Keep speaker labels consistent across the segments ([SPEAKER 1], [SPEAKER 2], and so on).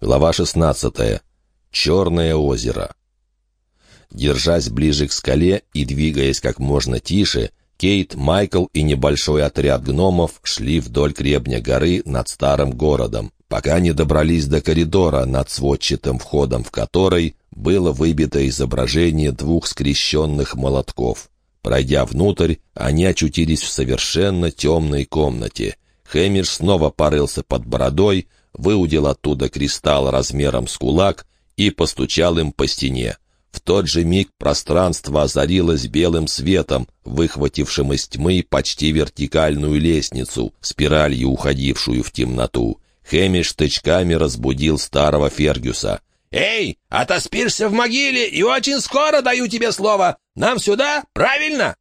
[SPEAKER 1] Глава 16. Черное озеро. Держась ближе к скале и двигаясь как можно тише, Кейт, Майкл и небольшой отряд гномов шли вдоль гребня горы над старым городом, пока не добрались до коридора, над сводчатым входом в который было выбито изображение двух скрещенных молотков. Пройдя внутрь, они очутились в совершенно темной комнате. Хэмиш снова порылся под бородой, выудил оттуда кристалл размером с кулак и постучал им по стене. В тот же миг пространство озарилось белым светом, выхватившим из тьмы почти вертикальную лестницу, спиралью уходившую в темноту. Хэмиш тычками разбудил старого Фергюса.
[SPEAKER 2] «Эй, отоспишься в могиле, и очень скоро даю тебе слово! Нам сюда, правильно?»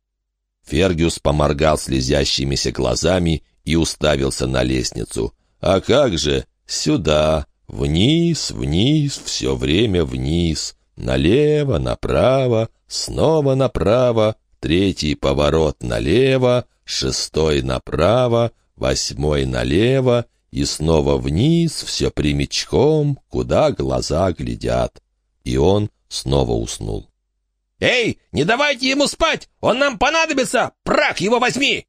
[SPEAKER 1] Фергюс поморгал слезящимися глазами и уставился на лестницу. «А как же? Сюда, вниз, вниз, все время вниз, налево, направо, снова направо, третий поворот налево, шестой направо, восьмой налево и снова вниз, все прямичком, куда глаза глядят. И он снова уснул.
[SPEAKER 2] «Эй, не давайте ему спать! Он нам понадобится! Прах его возьми!»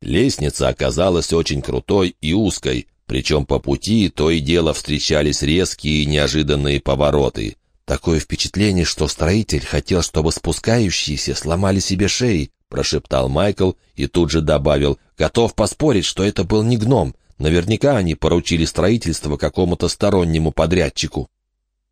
[SPEAKER 1] Лестница оказалась очень крутой и узкой, причем по пути то и дело встречались резкие и неожиданные повороты. «Такое впечатление, что строитель хотел, чтобы спускающиеся сломали себе шеи», прошептал Майкл и тут же добавил, «Готов поспорить, что это был не гном. Наверняка они поручили строительство какому-то стороннему подрядчику».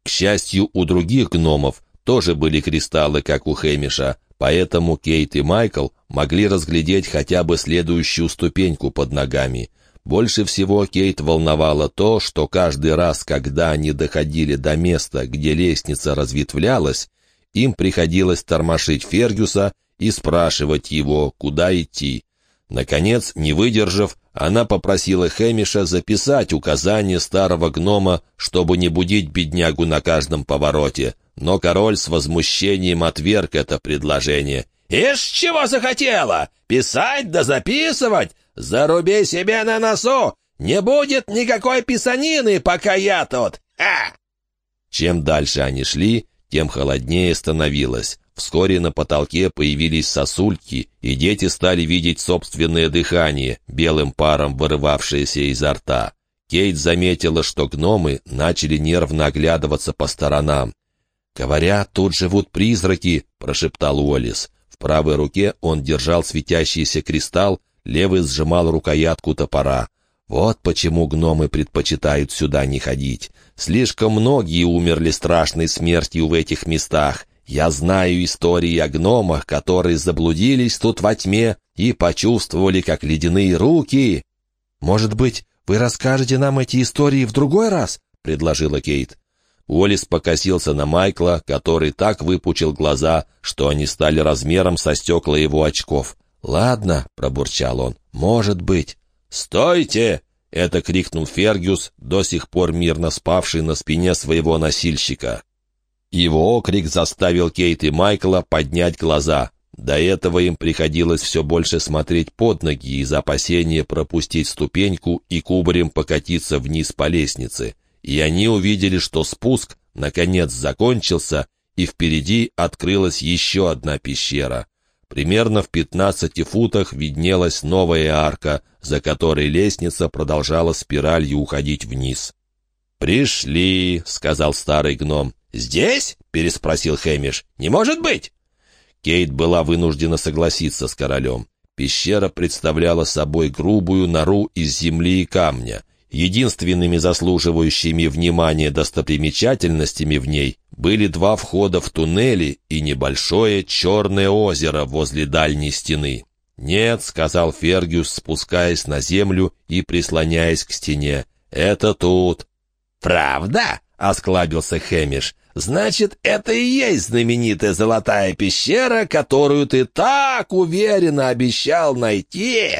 [SPEAKER 1] К счастью, у других гномов тоже были кристаллы, как у Хэмиша, поэтому Кейт и Майкл могли разглядеть хотя бы следующую ступеньку под ногами — больше всего Кейт волновало то, что каждый раз, когда они доходили до места, где лестница разветвлялась, им приходилось тормошить Фергюса и спрашивать его, куда идти. Наконец, не выдержав, она попросила Хэмиша записать указания старого гнома, чтобы не будить беднягу на каждом повороте. Но король с возмущением отверг это предложение.
[SPEAKER 2] «Ишь, чего захотела? Писать да записывать? Заруби себе на носу! Не будет никакой писанины, пока я тут! Ха!»
[SPEAKER 1] Чем дальше они шли, тем холоднее становилось. Вскоре на потолке появились сосульки, и дети стали видеть собственное дыхание, белым паром вырывавшееся изо рта. Кейт заметила, что гномы начали нервно оглядываться по сторонам. «Говорят, тут живут призраки», — прошептал Уоллес. В правой руке он держал светящийся кристалл, левый сжимал рукоятку топора. Вот почему гномы предпочитают сюда не ходить. Слишком многие умерли страшной смертью в этих местах. Я знаю истории о гномах, которые заблудились тут во тьме и почувствовали, как ледяные руки. «Может быть, вы расскажете нам эти истории в другой раз?» — предложила Кейт. Уоллес покосился на Майкла, который так выпучил глаза, что они стали размером со стекла его очков. «Ладно», — пробурчал он, — «может быть».
[SPEAKER 2] «Стойте!»
[SPEAKER 1] — это крикнул Фергюс, до сих пор мирно спавший на спине своего носильщика. Его окрик заставил Кейт и Майкла поднять глаза. До этого им приходилось все больше смотреть под ноги из опасения пропустить ступеньку и кубарем покатиться вниз по лестнице. И они увидели, что спуск, наконец, закончился, и впереди открылась еще одна пещера. Примерно в пятнадцати футах виднелась новая арка, за которой лестница продолжала спиралью уходить вниз. «Пришли», — сказал старый гном.
[SPEAKER 2] «Здесь?» — переспросил Хэмиш. «Не может быть!»
[SPEAKER 1] Кейт была вынуждена согласиться с королем. Пещера представляла собой грубую нору из земли и камня. Единственными заслуживающими внимания достопримечательностями в ней были два входа в туннели и небольшое черное озеро возле дальней стены. «Нет», — сказал Фергюс, спускаясь на землю и прислоняясь к стене, — «это тут».
[SPEAKER 2] «Правда?» — осклабился Хэмиш. «Значит, это и есть знаменитая золотая пещера, которую ты так уверенно обещал найти?»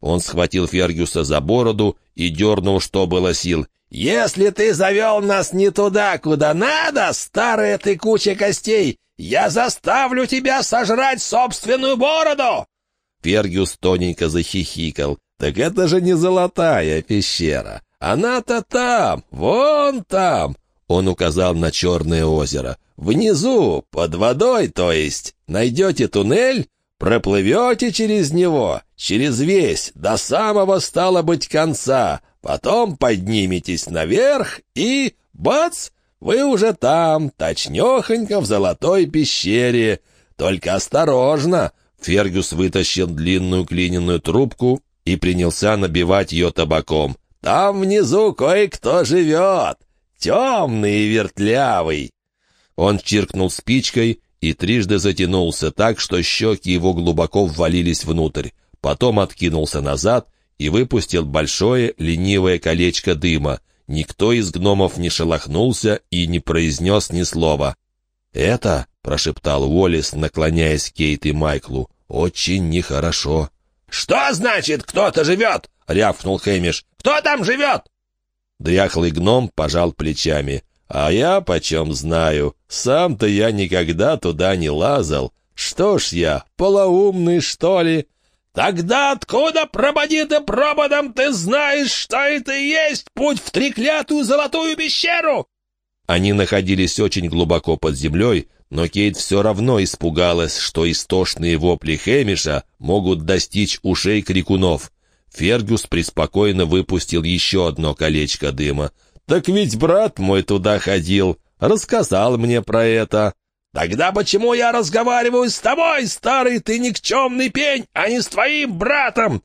[SPEAKER 1] Он схватил Фергюса за бороду и дернул, что было сил.
[SPEAKER 2] «Если ты завел нас не туда, куда надо, старая ты куча костей, я заставлю тебя сожрать собственную бороду!»
[SPEAKER 1] Фергюс тоненько захихикал. «Так это же не золотая пещера,
[SPEAKER 2] Она-то там, вон там!» Он указал на черное озеро. «Внизу, под водой, то есть. Найдете туннель, проплывете через него, через весь, до самого, стало быть, конца. Потом подниметесь наверх и... бац! Вы уже там, точнёхонько в золотой пещере. Только осторожно!» Фергюс вытащил длинную клиненную трубку и принялся набивать ее табаком. «Там внизу кое-кто живет, темный и вертлявый». Он чиркнул спичкой и трижды затянулся так, что щеки его глубоко ввалились внутрь. Потом откинулся назад и выпустил большое ленивое колечко дыма. Никто из гномов не шелохнулся и не произнес ни слова. «Это», — прошептал Уоллес, наклоняясь к Кейт и Майклу, — «очень нехорошо».
[SPEAKER 3] «Что значит «кто-то живет»?» — рявкнул Хэмиш. «Кто там живет?»
[SPEAKER 2] Дряхлый гном пожал плечами. «А я почем знаю? Сам-то я никогда туда не лазал. Что ж я, полоумный, что ли?»
[SPEAKER 3] «Тогда откуда прободит проводом ты знаешь, что это и есть путь в треклятую золотую пещеру?»
[SPEAKER 2] Они находились очень глубоко под землей, но Кейт все равно испугалась, что истошные вопли Хэмиша могут достичь ушей крикунов. Фергюс преспокойно выпустил еще одно колечко дыма. «Так ведь брат мой туда ходил, рассказал мне про это».
[SPEAKER 3] «Тогда почему я разговариваю с тобой, старый ты никчемный пень, а не с твоим братом?»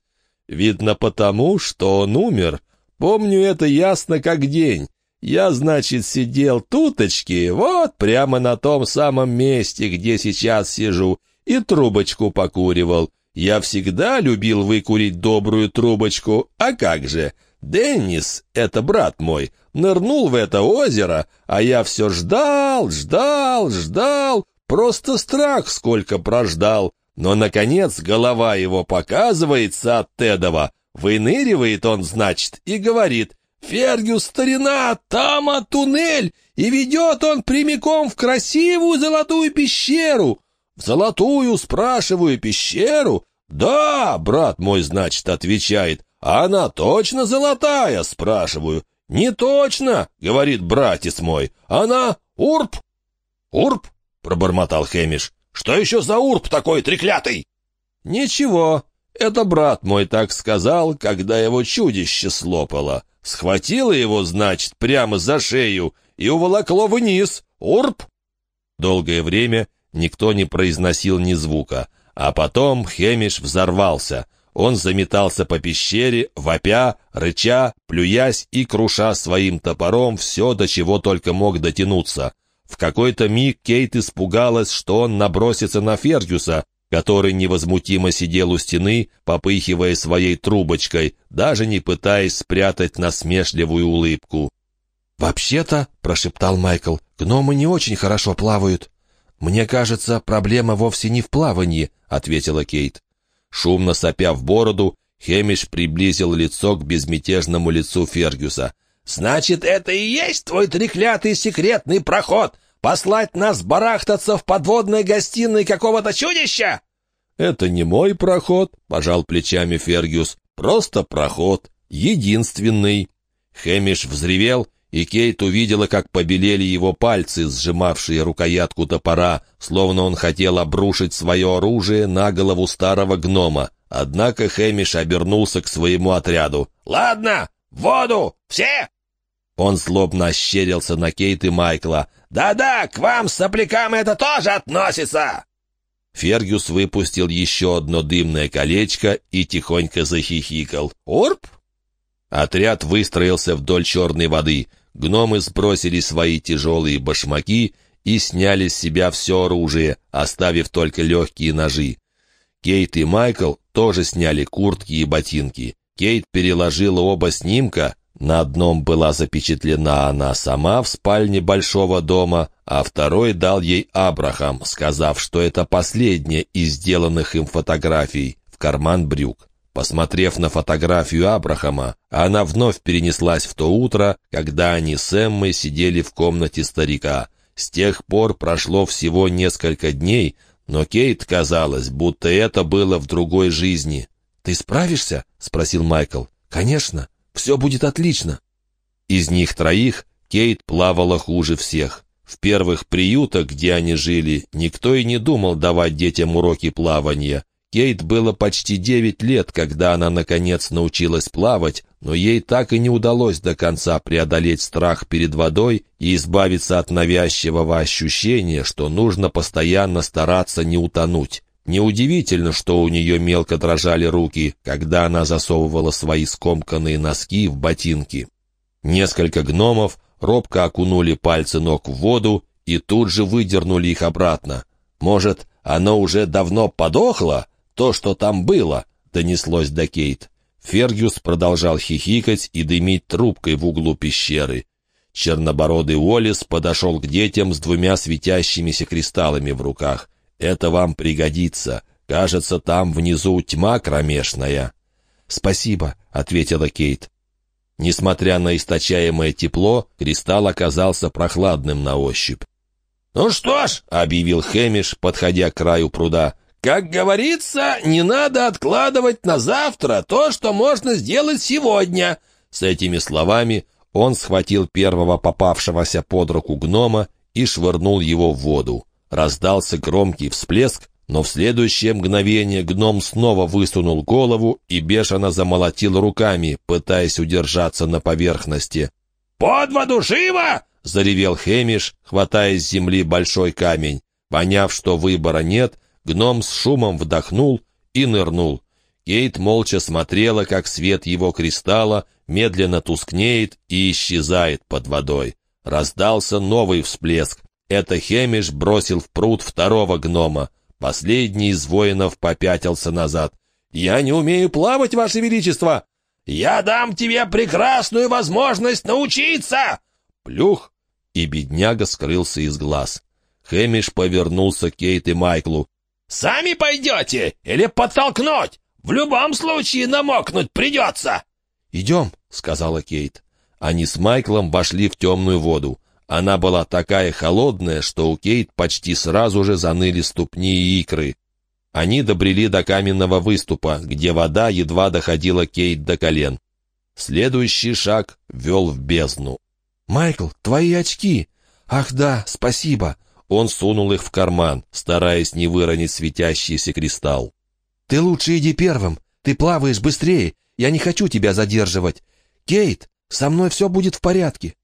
[SPEAKER 2] «Видно потому, что он умер. Помню это ясно как день. Я, значит, сидел туточки, вот прямо на том самом месте, где сейчас сижу, и трубочку покуривал. Я всегда любил выкурить добрую трубочку, а как же? Деннис, это брат мой, нырнул в это озеро, а я все ждал, ждал, ждал, просто страх сколько прождал. Но, наконец, голова его показывается от Тедова. Выныривает он, значит, и говорит — «Фергюс, старина, там а туннель, и ведет он прямиком в красивую золотую пещеру». «В золотую, спрашиваю, пещеру?» «Да, брат мой, значит, отвечает. А она точно золотая?» спрашиваю. «Не точно», — говорит братец мой. «Она урп».
[SPEAKER 3] «Урп?» — пробормотал Хэмиш. «Что еще за урп такой треклятый?»
[SPEAKER 2] «Ничего, это брат мой так сказал, когда его чудище слопало. Схватило его, значит, прямо за шею и уволокло вниз. Урп!» Долгое время никто не произносил ни звука, а потом Хемиш взорвался. Он заметался по пещере, вопя, рыча, плюясь и круша своим топором все, до чего только мог дотянуться. В какой-то миг Кейт испугалась, что он набросится на Фергюса, который невозмутимо сидел у стены, попыхивая своей трубочкой, даже не пытаясь спрятать насмешливую улыбку. «Вообще-то», — прошептал Майкл, — «гномы не очень хорошо плавают». «Мне кажется, проблема вовсе не в плавании», — ответила Кейт. Шумно сопя в бороду, Хемиш приблизил лицо к безмятежному лицу Фергюса.
[SPEAKER 3] «Значит, это и есть твой треклятый секретный проход? Послать нас барахтаться в подводной гостиной какого-то чудища?»
[SPEAKER 2] «Это не мой проход», — пожал плечами Фергюс. «Просто проход. Единственный». Хэмиш взревел, и Кейт увидела, как побелели его пальцы, сжимавшие рукоятку топора, словно он хотел обрушить свое оружие на голову старого гнома. Однако Хэмиш обернулся к своему отряду.
[SPEAKER 3] «Ладно, в воду! Все!»
[SPEAKER 2] Он злобно ощерился на Кейт и Майкла.
[SPEAKER 3] «Да-да, к вам, соплякам, это тоже относится!»
[SPEAKER 2] Фергюс выпустил еще одно дымное колечко и тихонько захихикал. «Орп!» Отряд выстроился вдоль черной воды. Гномы сбросили свои тяжелые башмаки и сняли с себя все оружие, оставив только легкие ножи. Кейт и Майкл тоже сняли куртки и ботинки. Кейт переложила оба снимка, на одном была запечатлена она сама в спальне большого дома, а второй дал ей Абрахам, сказав, что это последняя из сделанных им фотографий, в карман брюк. Посмотрев на фотографию Абрахама, она вновь перенеслась в то утро, когда они с Эммой сидели в комнате старика. С тех пор прошло всего несколько дней, но Кейт казалось, будто это было в другой жизни. «Ты справишься?» — спросил Майкл. «Конечно». Все будет отлично.
[SPEAKER 1] Из них троих Кейт плавала хуже всех. В первых приютах, где они жили, никто и не думал давать детям уроки плавания. Кейт было почти девять лет, когда она, наконец, научилась плавать, но ей так и не удалось до конца преодолеть страх перед водой и избавиться от навязчивого ощущения, что нужно постоянно стараться не утонуть. Неудивительно, что у нее мелко дрожали руки, когда она засовывала свои скомканные носки в ботинки. Несколько гномов робко окунули пальцы ног в воду и тут же выдернули их обратно. «Может, оно уже давно подохло? То, что там было?» — донеслось до Кейт. Фергюс продолжал хихикать и дымить трубкой в углу пещеры. Чернобородый Уоллес подошел к детям с двумя светящимися кристаллами в руках. «Это вам пригодится. Кажется, там внизу тьма кромешная». «Спасибо», — ответила Кейт. Несмотря на источаемое тепло, кристалл оказался прохладным на ощупь.
[SPEAKER 3] «Ну что ж», — объявил Хэмиш, подходя к краю пруда, «как говорится, не надо откладывать на завтра то, что можно сделать сегодня».
[SPEAKER 1] С этими словами он схватил первого попавшегося под руку гнома и швырнул его в воду. Раздался громкий всплеск, но в следующее мгновение гном снова высунул голову и бешено замолотил руками, пытаясь удержаться на поверхности.
[SPEAKER 3] «Под воду живо!» — заревел Хемиш, хватая с земли большой камень. Поняв, что выбора нет, гном с шумом вдохнул и нырнул. Кейт молча смотрела, как свет его кристалла медленно тускнеет и исчезает под водой. Раздался новый всплеск. Это Хемиш бросил в пруд второго гнома. Последний из воинов попятился назад. «Я не умею плавать, Ваше Величество!» «Я дам тебе прекрасную возможность научиться!» Плюх! И бедняга скрылся из глаз. Хэмиш повернулся к Кейт и Майклу. «Сами пойдете или подтолкнуть? В любом случае намокнуть придется!»
[SPEAKER 1] «Идем», — сказала Кейт. Они с Майклом вошли в темную воду. Она была такая холодная, что у Кейт почти сразу же заныли ступни и икры. Они добрели до каменного выступа, где вода едва доходила Кейт до колен. Следующий шаг вел в бездну.
[SPEAKER 2] «Майкл, твои очки!» «Ах да, спасибо!»
[SPEAKER 1] Он сунул их в карман, стараясь не выронить светящийся кристалл.
[SPEAKER 2] «Ты лучше иди первым. Ты плаваешь быстрее. Я не хочу тебя задерживать. Кейт, со мной все будет в порядке».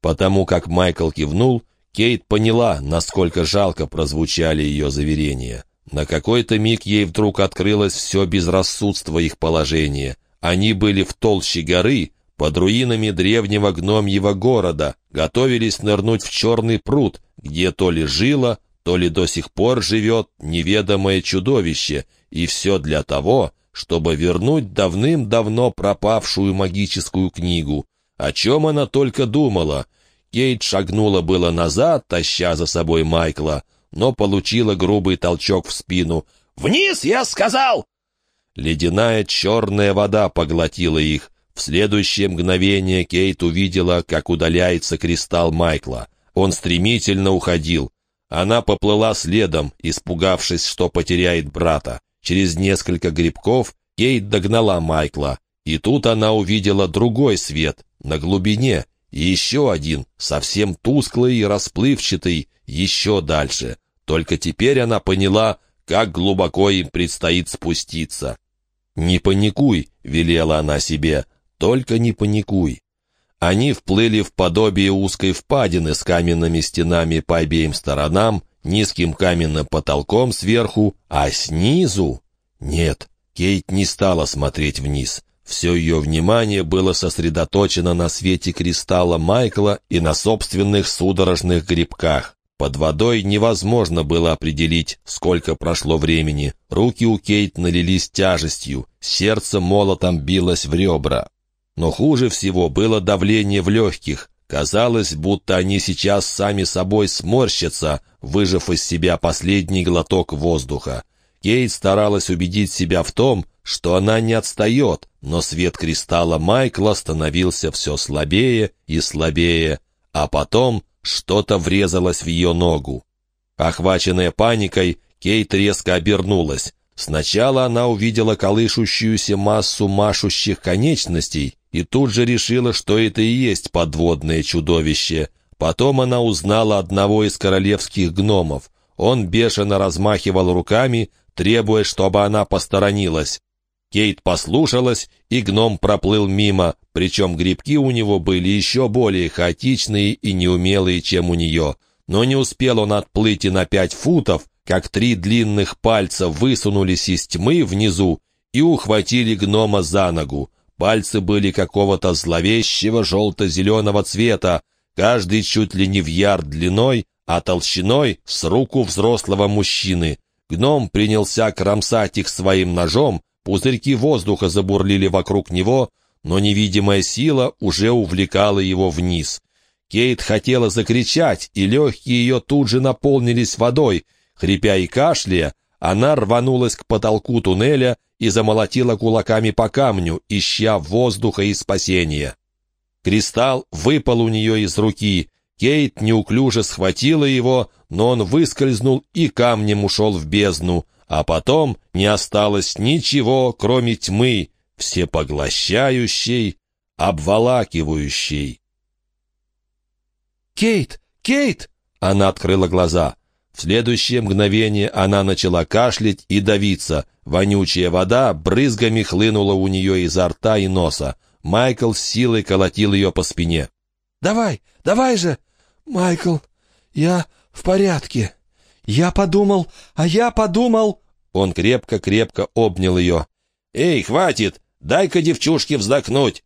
[SPEAKER 1] Потому как Майкл кивнул, Кейт поняла, насколько жалко прозвучали ее заверения. На какой-то миг ей вдруг открылось все безрассудство их положения. Они были в толще горы, под руинами древнего гномьего города, готовились нырнуть в черный пруд, где то ли жило, то ли до сих пор живет неведомое чудовище, и все для того, чтобы вернуть давным-давно пропавшую магическую книгу. О чем она только думала. Кейт шагнула было назад, таща за собой Майкла, но получила грубый толчок в спину.
[SPEAKER 3] «Вниз, я сказал!»
[SPEAKER 1] Ледяная черная вода поглотила их. В следующее мгновение Кейт увидела, как удаляется кристалл Майкла. Он стремительно уходил. Она поплыла следом, испугавшись, что потеряет брата. Через несколько грибков Кейт догнала Майкла. И тут она увидела другой свет, на глубине, и еще один, совсем тусклый и расплывчатый, еще дальше. Только теперь она поняла, как глубоко им предстоит спуститься. «Не паникуй», — велела она себе, — «только не паникуй». Они вплыли в подобие узкой впадины с каменными стенами по обеим сторонам, низким каменным потолком сверху, а снизу... Нет, Кейт не стала смотреть вниз. Все ее внимание было сосредоточено на свете кристалла Майкла и на собственных судорожных грибках. Под водой невозможно было определить, сколько прошло времени. Руки у Кейт налились тяжестью, сердце молотом билось в ребра. Но хуже всего было давление в легких. Казалось, будто они сейчас сами собой сморщатся, выжав из себя последний глоток воздуха. Кейт старалась убедить себя в том, что она не отстает, но свет кристалла Майкла становился все слабее и слабее, а потом что-то врезалось в ее ногу. Охваченная паникой, Кейт резко обернулась. Сначала она увидела колышущуюся массу машущих конечностей
[SPEAKER 3] и тут же решила, что это и есть подводное чудовище. Потом она узнала одного из королевских гномов. Он бешено размахивал руками, требуя, чтобы она посторонилась. Кейт послушалась, и гном проплыл мимо, причем грибки у него были еще более хаотичные и неумелые, чем у нее. Но не успел он отплыть и на пять футов, как три длинных пальца высунулись из тьмы внизу и ухватили гнома за ногу. Пальцы были какого-то зловещего желто-зеленого цвета, каждый чуть ли не в ярд длиной, а толщиной с руку взрослого мужчины. Гном принялся кромсать их своим ножом, пузырьки воздуха забурлили вокруг него, но невидимая сила уже увлекала его вниз. Кейт хотела закричать, и легкие ее тут же наполнились водой. Хрипя и кашляя, она рванулась к потолку туннеля и замолотила кулаками по камню, ища воздуха и спасения. Кристалл выпал у нее из руки. Кейт неуклюже схватила его, но он выскользнул и камнем ушел в бездну, а потом не осталось ничего, кроме тьмы, всепоглощающей, обволакивающей.
[SPEAKER 2] «Кейт! Кейт!»
[SPEAKER 3] Она открыла глаза. В следующее мгновение она начала кашлять и давиться. Вонючая вода брызгами хлынула у нее изо рта и носа. Майкл с силой колотил ее по спине.
[SPEAKER 2] «Давай, давай же!» «Майкл, я в порядке. Я подумал, а я подумал...»
[SPEAKER 3] Он крепко-крепко обнял ее. «Эй, хватит! Дай-ка девчушке вздохнуть!»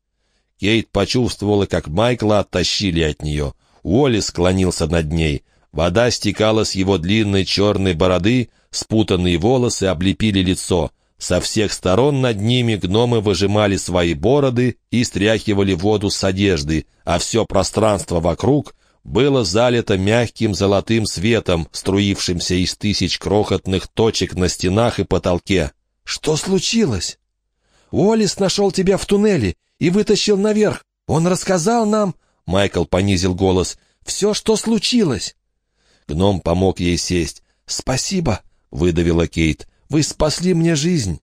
[SPEAKER 3] Кейт почувствовала, как Майкла оттащили от нее. Уолли склонился над ней. Вода стекала с его длинной черной бороды, спутанные волосы облепили лицо. Со всех сторон над ними гномы выжимали свои бороды и стряхивали воду с одежды, а все пространство вокруг было залито мягким золотым светом, струившимся из тысяч крохотных точек на стенах и потолке.
[SPEAKER 2] «Что случилось?» «Уоллес нашел тебя в туннеле и вытащил наверх. Он рассказал нам...» Майкл понизил голос. «Все, что случилось».
[SPEAKER 3] Гном помог ей сесть.
[SPEAKER 2] «Спасибо», — выдавила Кейт. «Вы спасли мне жизнь».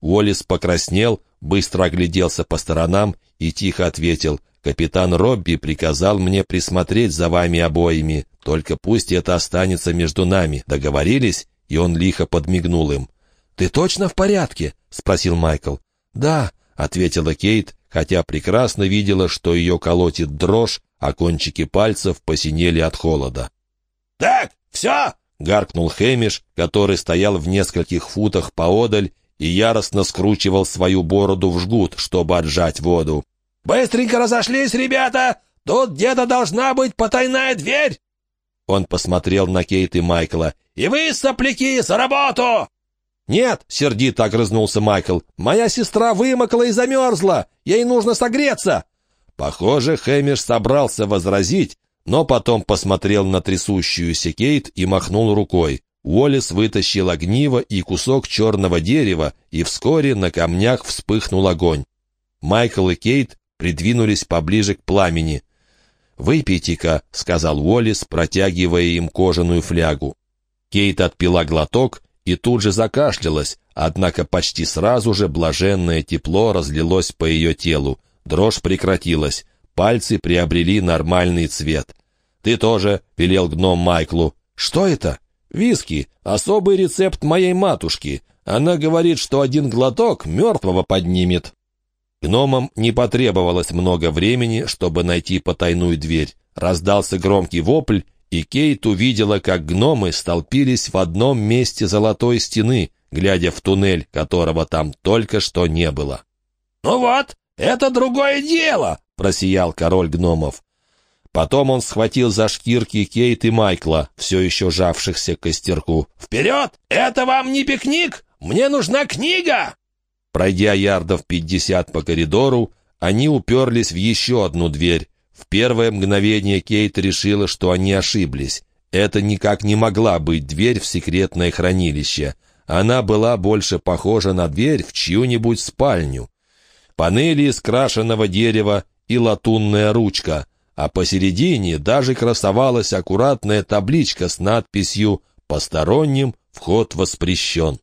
[SPEAKER 3] Уоллес покраснел, быстро огляделся по сторонам и тихо ответил. «Капитан Робби приказал мне присмотреть за вами обоими. Только пусть это останется между нами. Договорились?» И он лихо подмигнул им.
[SPEAKER 2] «Ты точно в порядке?» — спросил Майкл.
[SPEAKER 3] «Да», — ответила Кейт, хотя прекрасно видела, что ее колотит дрожь, а кончики пальцев посинели от холода.
[SPEAKER 1] «Так, все!» — гаркнул Хэмиш, который стоял в нескольких футах поодаль и яростно скручивал свою бороду в жгут, чтобы отжать воду. «Быстренько разошлись, ребята! Тут где-то должна быть потайная дверь!» Он посмотрел на Кейт и Майкла. «И вы, сопляки, за работу!»
[SPEAKER 3] «Нет!» — сердито огрызнулся Майкл. «Моя сестра вымокла и замерзла! Ей нужно согреться!» Похоже, Хэмиш собрался возразить, но потом посмотрел на трясущуюся Кейт и махнул рукой. Уоллес вытащил огниво и кусок черного дерева, и вскоре на камнях вспыхнул огонь. Майкл и Кейт придвинулись поближе к пламени. «Выпейте-ка», — сказал Уоллес, протягивая им кожаную флягу. Кейт отпила глоток и тут же закашлялась, однако почти сразу же блаженное тепло разлилось по ее телу. Дрожь прекратилась. Пальцы приобрели нормальный цвет. «Ты тоже», — велел гном Майклу. «Что это?» «Виски. Особый рецепт моей матушки. Она говорит, что один глоток мертвого поднимет». Гномам не потребовалось много времени, чтобы найти потайную дверь. Раздался громкий вопль, и Кейт увидела, как гномы столпились в одном месте золотой стены, глядя в туннель, которого там только что не было.
[SPEAKER 1] «Ну вот, это другое дело!»
[SPEAKER 3] Просиял король гномов. Потом он схватил за шкирки Кейт и Майкла, все еще жавшихся к костерку.
[SPEAKER 1] «Вперед! Это вам не пикник! Мне нужна книга!»
[SPEAKER 3] Пройдя ярдов пятьдесят по коридору, они уперлись в еще одну дверь. В первое мгновение Кейт решила, что они ошиблись. Это никак не могла быть дверь в секретное хранилище. Она была больше похожа на дверь в чью-нибудь спальню. Панели из крашеного дерева и латунная ручка, а посередине даже красовалась аккуратная табличка с надписью «Посторонним вход воспрещен».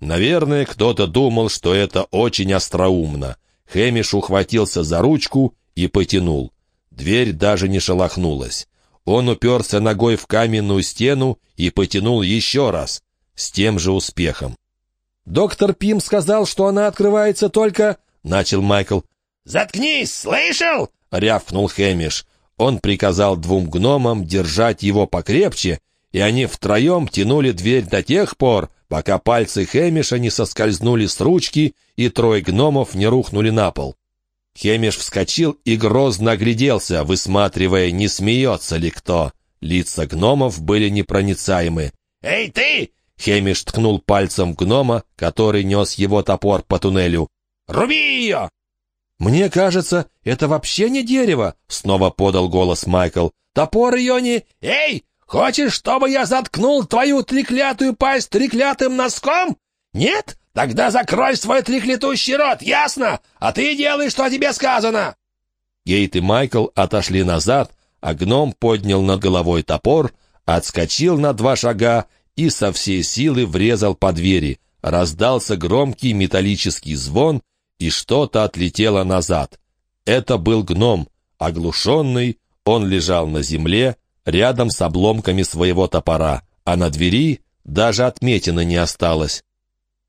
[SPEAKER 3] Наверное, кто-то думал, что это очень остроумно. Хэмиш ухватился за ручку и потянул. Дверь даже не шелохнулась. Он уперся ногой в каменную стену и потянул еще раз, с тем же успехом.
[SPEAKER 2] «Доктор Пим сказал, что она открывается только...» — начал Майкл.
[SPEAKER 1] «Заткнись, слышал?»
[SPEAKER 3] — рявкнул Хэмиш. Он приказал двум гномам держать его покрепче, и они втроем тянули дверь до тех пор, пока пальцы Хэмиша не соскользнули с ручки и трое гномов не рухнули на пол. Хемиш вскочил и грозно огляделся, высматривая, не смеется ли кто. Лица гномов были непроницаемы.
[SPEAKER 1] «Эй, ты!»
[SPEAKER 3] — Хемиш ткнул пальцем гнома, который нес его топор по туннелю.
[SPEAKER 1] «Руби ее!»
[SPEAKER 2] «Мне кажется, это вообще не дерево!» — снова подал голос Майкл. «Топор ее не...»
[SPEAKER 1] «Эй, хочешь, чтобы я заткнул твою треклятую пасть треклятым носком? Нет? Тогда закрой свой треклятущий рот, ясно? А ты делай, что тебе сказано!»
[SPEAKER 3] Гейт и Майкл отошли назад, а гном поднял над головой топор, отскочил на два шага и со всей силы врезал по двери. Раздался громкий металлический звон, и что-то отлетело назад. Это был гном. Оглушенный, он лежал на земле, рядом с обломками своего топора, а на двери даже отметины не осталось.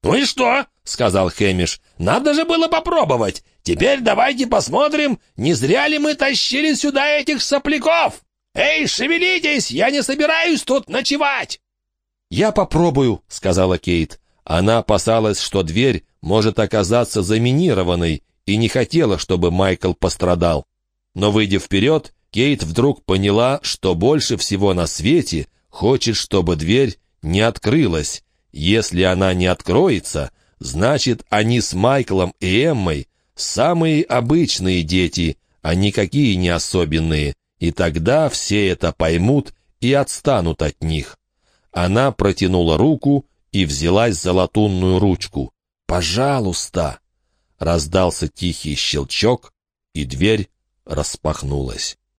[SPEAKER 1] «Ну и что?» — сказал Хэмиш. «Надо же было попробовать. Теперь давайте посмотрим, не зря ли мы тащили сюда этих сопляков. Эй, шевелитесь, я не собираюсь тут ночевать!»
[SPEAKER 2] «Я попробую», — сказала Кейт.
[SPEAKER 3] Она опасалась, что дверь может оказаться заминированной, и не хотела, чтобы Майкл пострадал. Но, выйдя вперед, Кейт вдруг поняла, что больше всего на свете хочет, чтобы дверь не открылась, если она не откроется, значит, они с Майклом и Эммой самые обычные дети, а никакие не особенные, и тогда все это поймут и отстанут от них. Она протянула руку и взялась за латунную ручку. «Пожалуйста!» Раздался тихий щелчок, и дверь распахнулась.